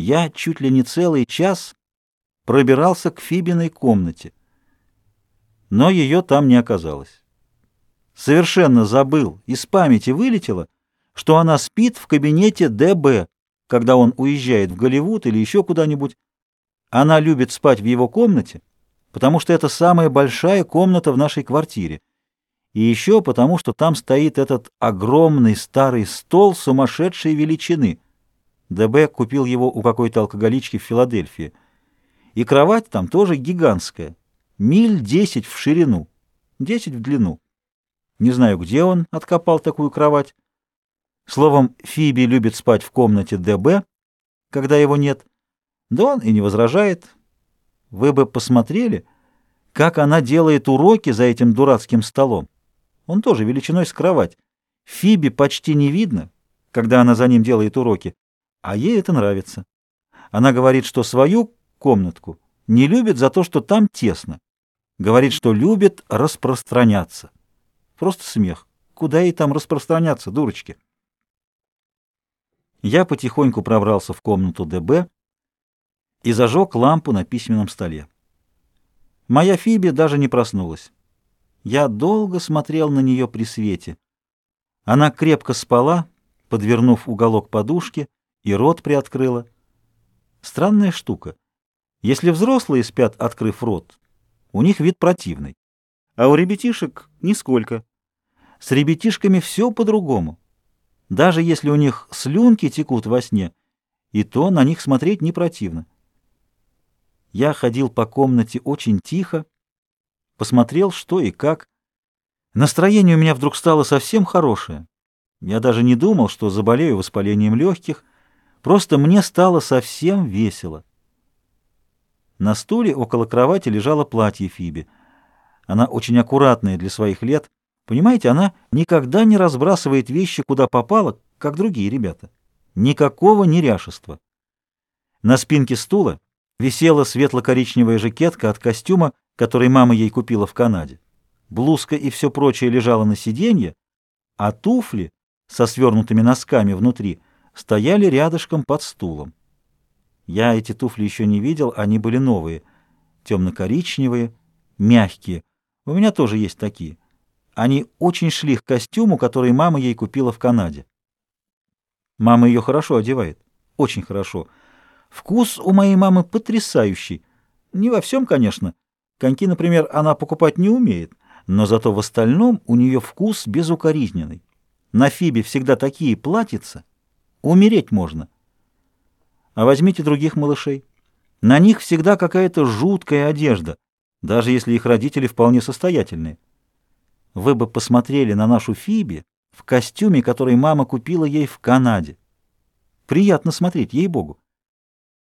Я чуть ли не целый час пробирался к Фибиной комнате, но ее там не оказалось. Совершенно забыл, из памяти вылетело, что она спит в кабинете ДБ, когда он уезжает в Голливуд или еще куда-нибудь. Она любит спать в его комнате, потому что это самая большая комната в нашей квартире. И еще потому, что там стоит этот огромный старый стол сумасшедшей величины. ДБ купил его у какой-то алкоголички в Филадельфии. И кровать там тоже гигантская, миль десять в ширину, десять в длину. Не знаю, где он откопал такую кровать. Словом, Фиби любит спать в комнате ДБ, когда его нет. Да он и не возражает. Вы бы посмотрели, как она делает уроки за этим дурацким столом. Он тоже величиной с кровать. Фиби почти не видно, когда она за ним делает уроки, а ей это нравится. Она говорит, что свою комнатку не любит за то, что там тесно. Говорит, что любит распространяться. Просто смех. Куда ей там распространяться, дурочки? Я потихоньку пробрался в комнату ДБ и зажег лампу на письменном столе. Моя Фиби даже не проснулась. Я долго смотрел на нее при свете. Она крепко спала, подвернув уголок подушки, и рот приоткрыла. Странная штука. Если взрослые спят, открыв рот, у них вид противный. А у ребятишек нисколько. С ребятишками все по-другому. Даже если у них слюнки текут во сне, и то на них смотреть не противно. Я ходил по комнате очень тихо, посмотрел, что и как. Настроение у меня вдруг стало совсем хорошее. Я даже не думал, что заболею воспалением легких, просто мне стало совсем весело. На стуле около кровати лежало платье Фиби. Она очень аккуратная для своих лет. Понимаете, она никогда не разбрасывает вещи, куда попало, как другие ребята. Никакого неряшества. На спинке стула висела светло-коричневая жакетка от костюма, который мама ей купила в Канаде. Блузка и все прочее лежало на сиденье, а туфли со свернутыми носками внутри стояли рядышком под стулом. Я эти туфли еще не видел, они были новые, темно-коричневые, мягкие. У меня тоже есть такие. Они очень шли к костюму, который мама ей купила в Канаде. Мама ее хорошо одевает, очень хорошо. Вкус у моей мамы потрясающий. Не во всем, конечно. Коньки, например, она покупать не умеет, но зато в остальном у нее вкус безукоризненный. На Фибе всегда такие платьица. Умереть можно. А возьмите других малышей. На них всегда какая-то жуткая одежда, даже если их родители вполне состоятельные. Вы бы посмотрели на нашу Фиби в костюме, который мама купила ей в Канаде. Приятно смотреть, ей-богу.